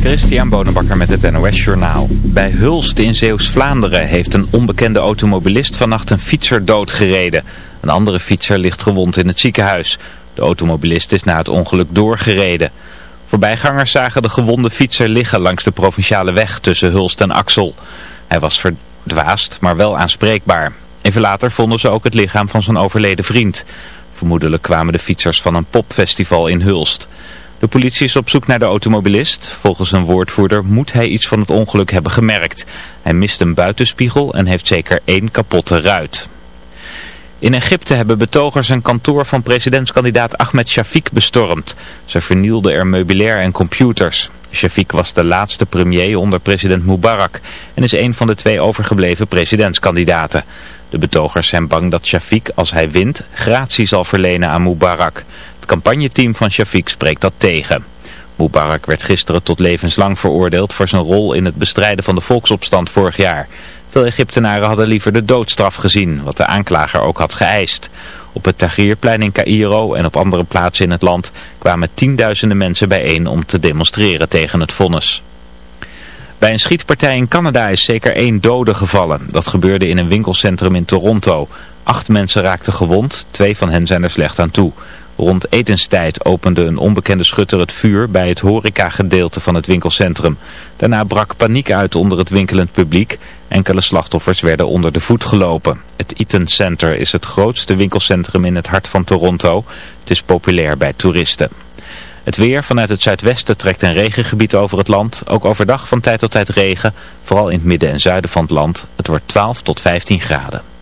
Christian Bonenbakker met het NOS Journaal. Bij Hulst in Zeeuws-Vlaanderen heeft een onbekende automobilist vannacht een fietser doodgereden. Een andere fietser ligt gewond in het ziekenhuis. De automobilist is na het ongeluk doorgereden. Voorbijgangers zagen de gewonde fietser liggen langs de provinciale weg tussen Hulst en Axel. Hij was verdwaasd, maar wel aanspreekbaar. Even later vonden ze ook het lichaam van zijn overleden vriend. Vermoedelijk kwamen de fietsers van een popfestival in Hulst. De politie is op zoek naar de automobilist. Volgens een woordvoerder moet hij iets van het ongeluk hebben gemerkt. Hij mist een buitenspiegel en heeft zeker één kapotte ruit. In Egypte hebben betogers een kantoor van presidentskandidaat Ahmed Shafiq bestormd. Ze vernielden er meubilair en computers. Shafiq was de laatste premier onder president Mubarak en is een van de twee overgebleven presidentskandidaten. De betogers zijn bang dat Shafiq, als hij wint, gratie zal verlenen aan Mubarak campagneteam van Shafiq spreekt dat tegen. Mubarak werd gisteren tot levenslang veroordeeld voor zijn rol in het bestrijden van de volksopstand vorig jaar. Veel Egyptenaren hadden liever de doodstraf gezien, wat de aanklager ook had geëist. Op het Tahrirplein in Cairo en op andere plaatsen in het land kwamen tienduizenden mensen bijeen om te demonstreren tegen het vonnis. Bij een schietpartij in Canada is zeker één dode gevallen. Dat gebeurde in een winkelcentrum in Toronto. Acht mensen raakten gewond, twee van hen zijn er slecht aan toe. Rond etenstijd opende een onbekende schutter het vuur bij het horeca-gedeelte van het winkelcentrum. Daarna brak paniek uit onder het winkelend publiek. Enkele slachtoffers werden onder de voet gelopen. Het Eaton Center is het grootste winkelcentrum in het hart van Toronto. Het is populair bij toeristen. Het weer vanuit het zuidwesten trekt een regengebied over het land. Ook overdag van tijd tot tijd regen, vooral in het midden en zuiden van het land. Het wordt 12 tot 15 graden.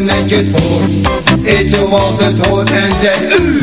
Netjes voor. Eet zoals het hoort en zeg u.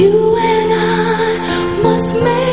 van Zandvoort. ZFM.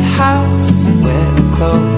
house, wet clothes.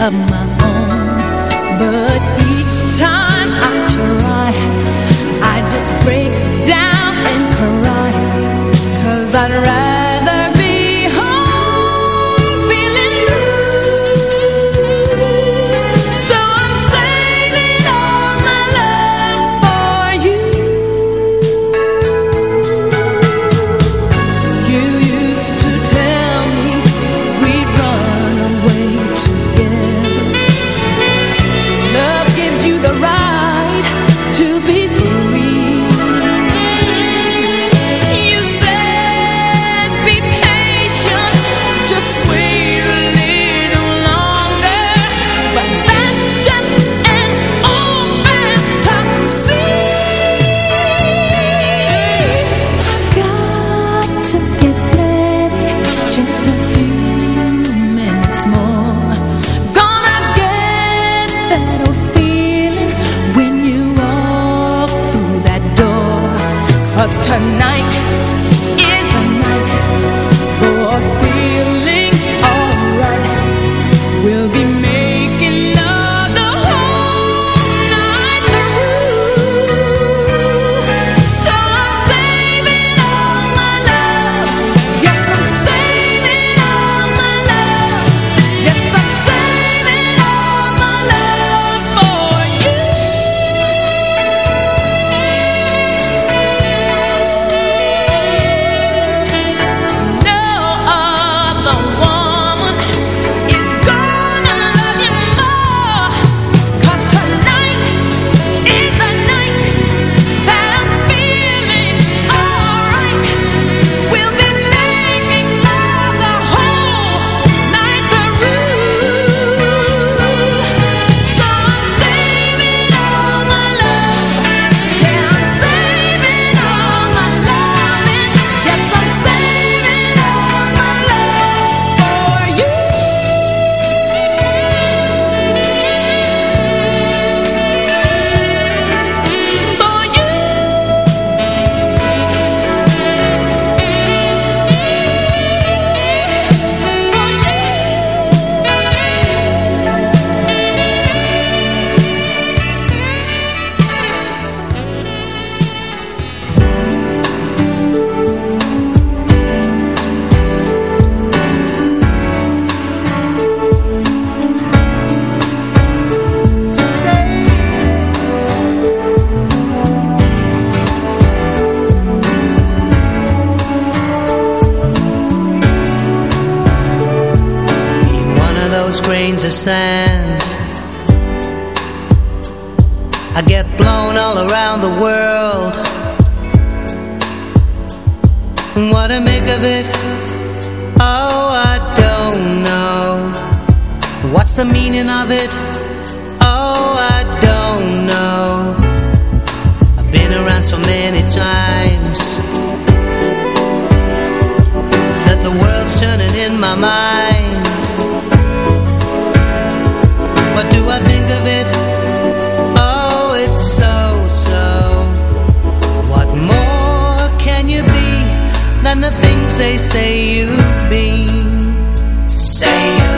a. sad. than the things they say you've been. Say you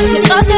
Other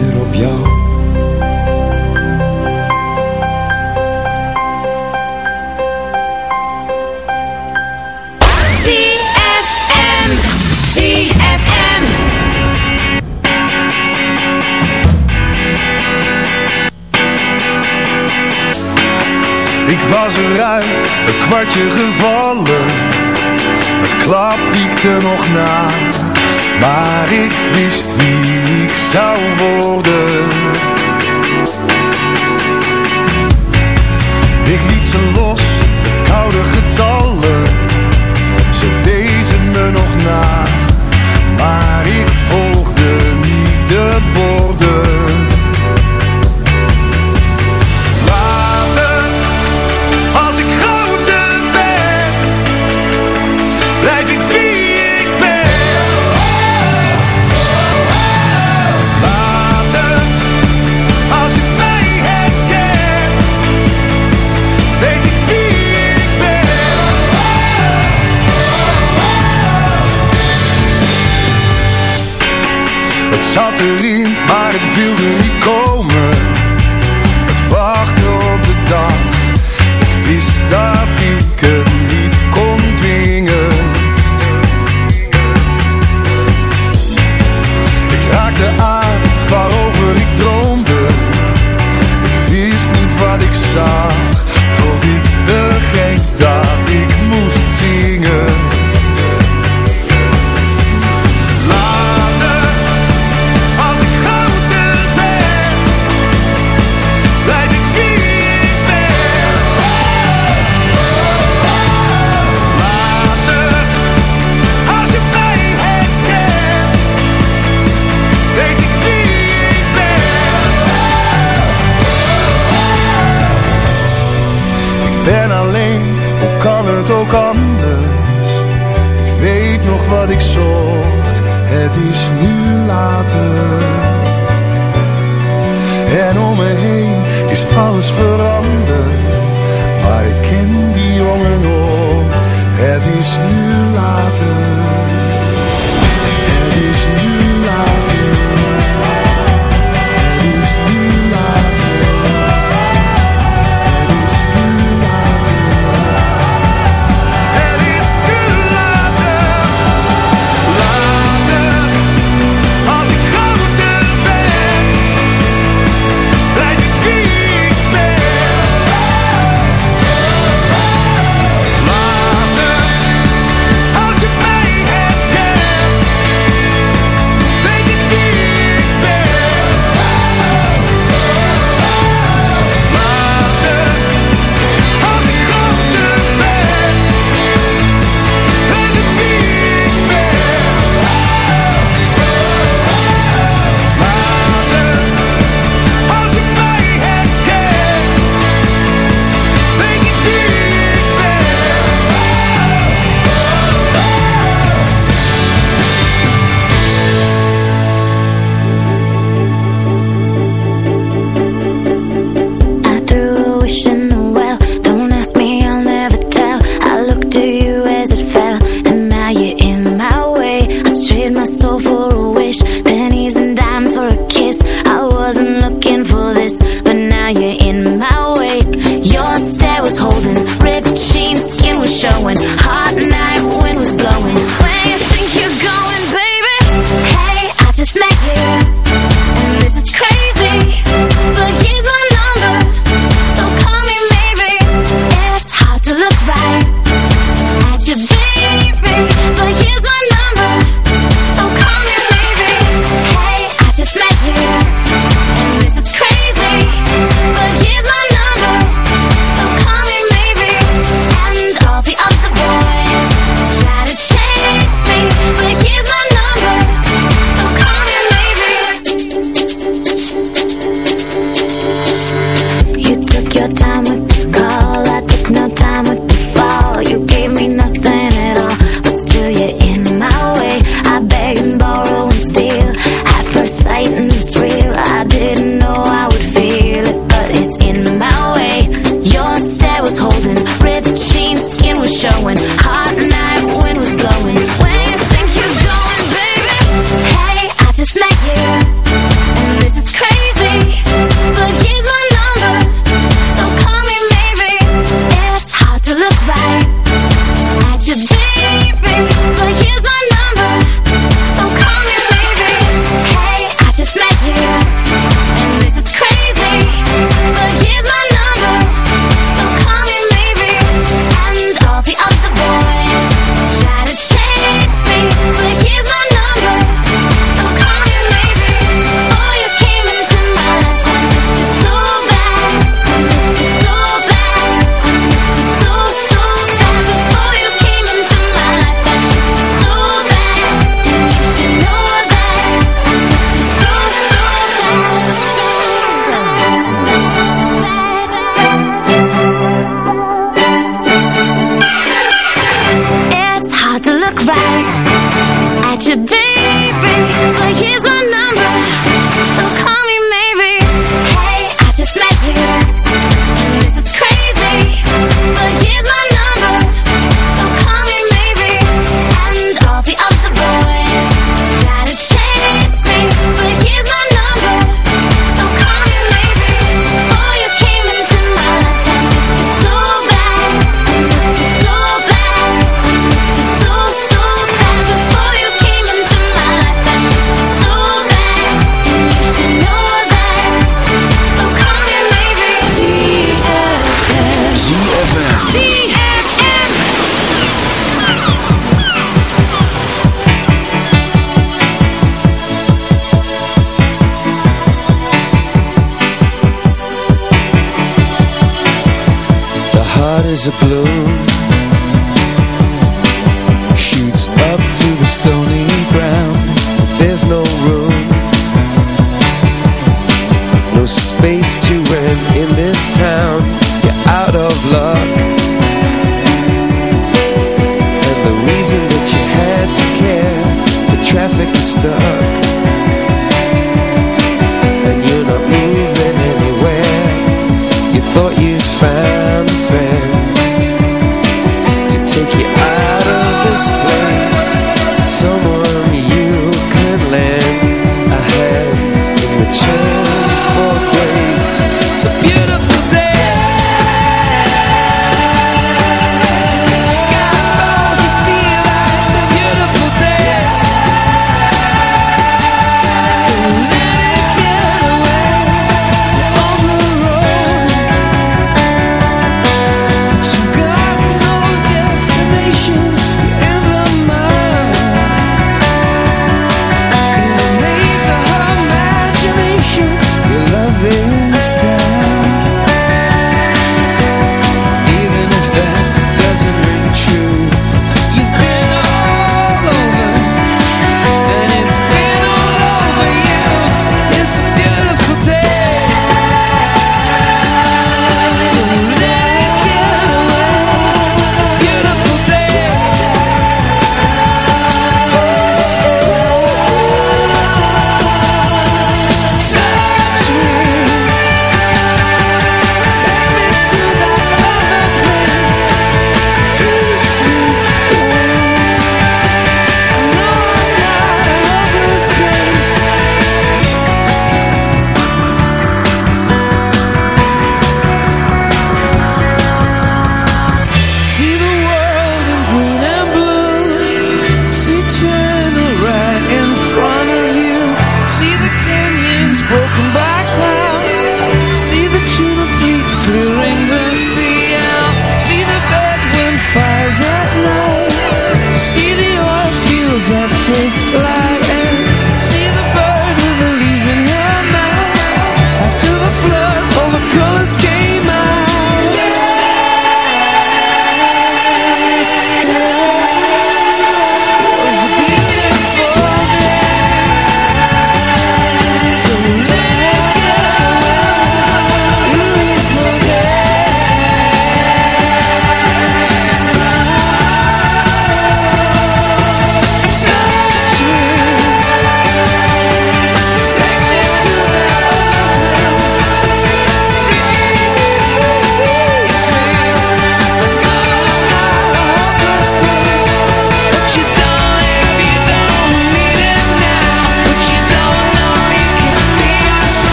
was eruit, het kwartje gevallen. Het klap wiekte nog na. Maar ik wist wie ik zou worden. Ik liet ze los, de koude getallen. Het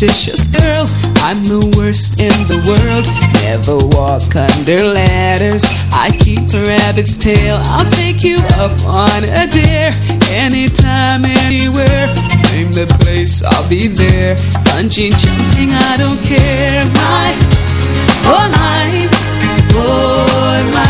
superstitious girl. I'm the worst in the world. Never walk under ladders. I keep a rabbit's tail. I'll take you up on a dare. Anytime, anywhere. Name the place, I'll be there. Punching, jumping, I don't care. My whole life Oh, life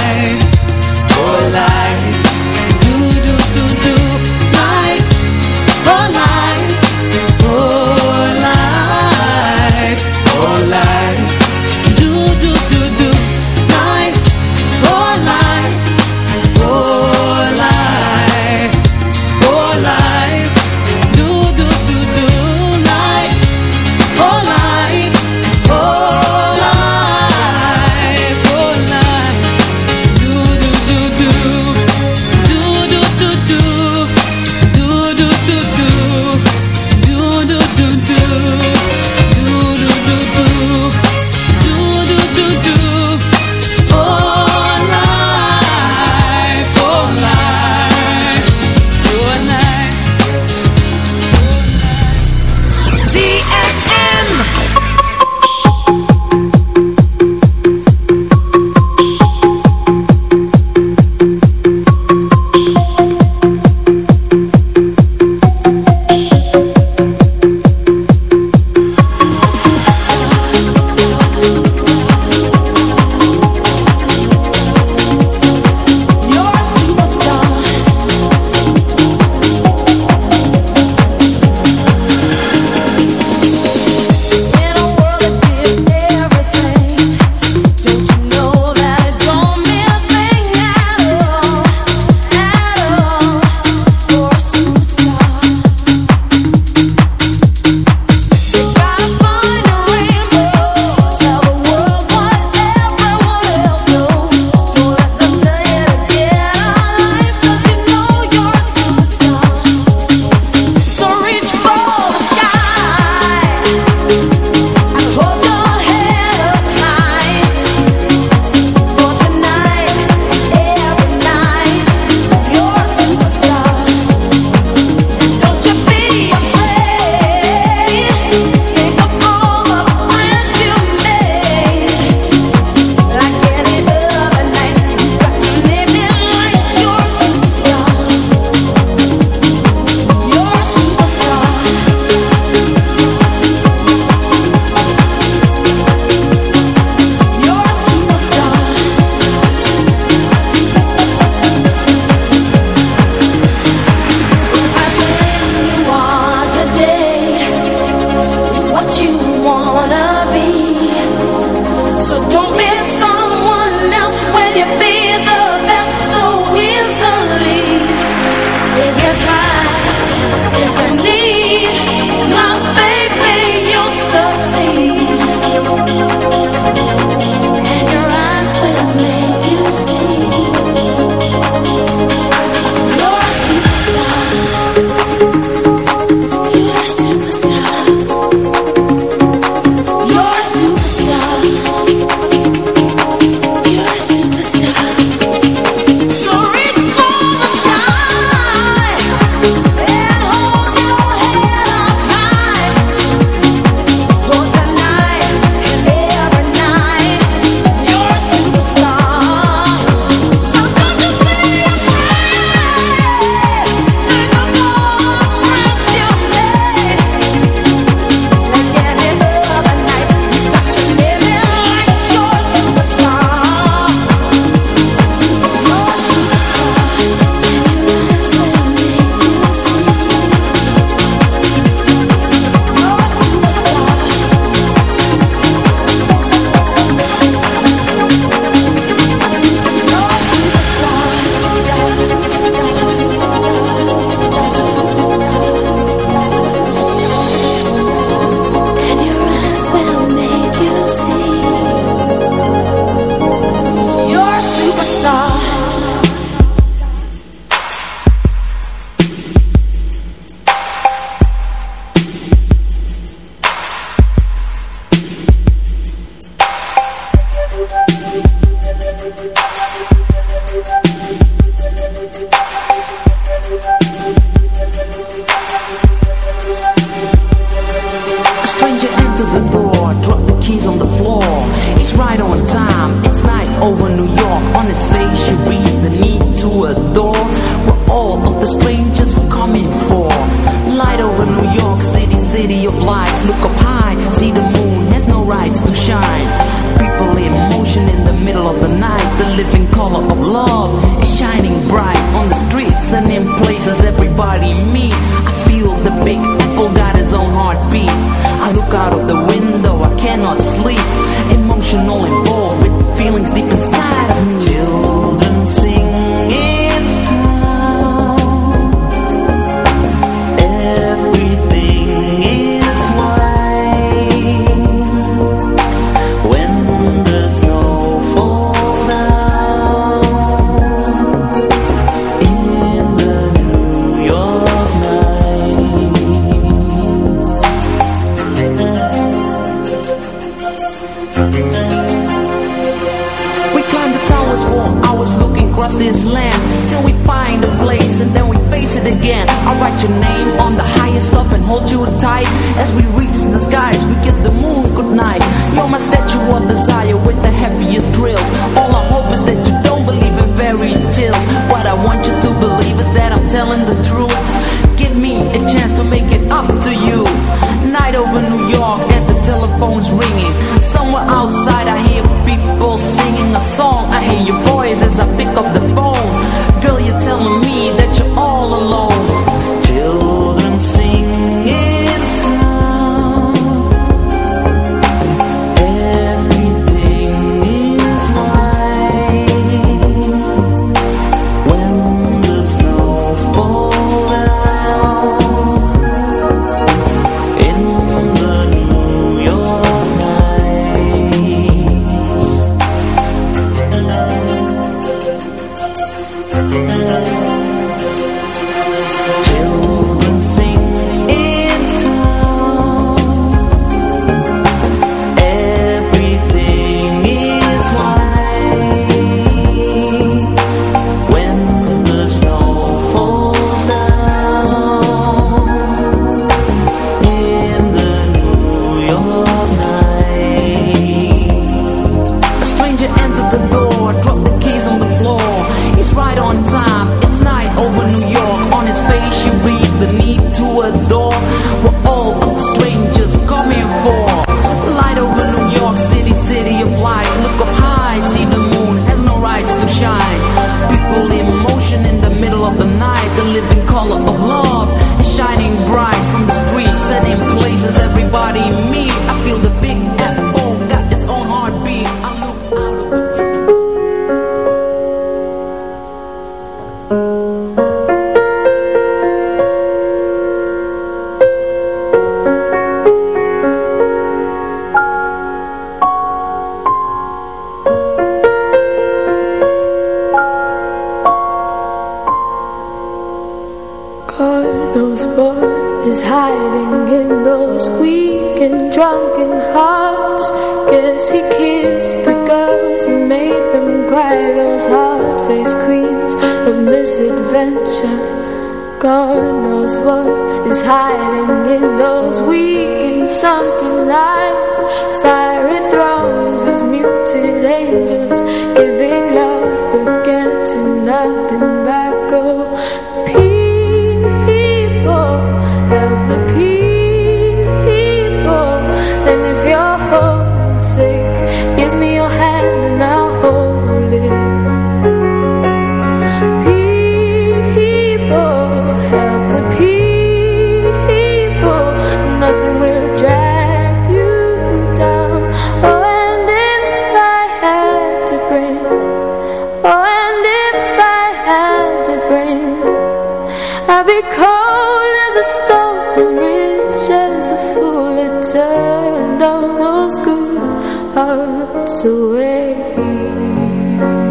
hearts away.